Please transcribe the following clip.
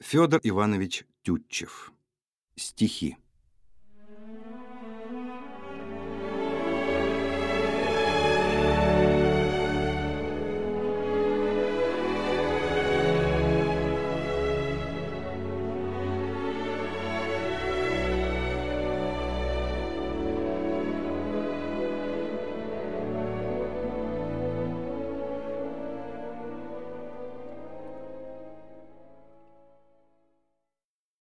Федор Иванович Тютчев. Стихи.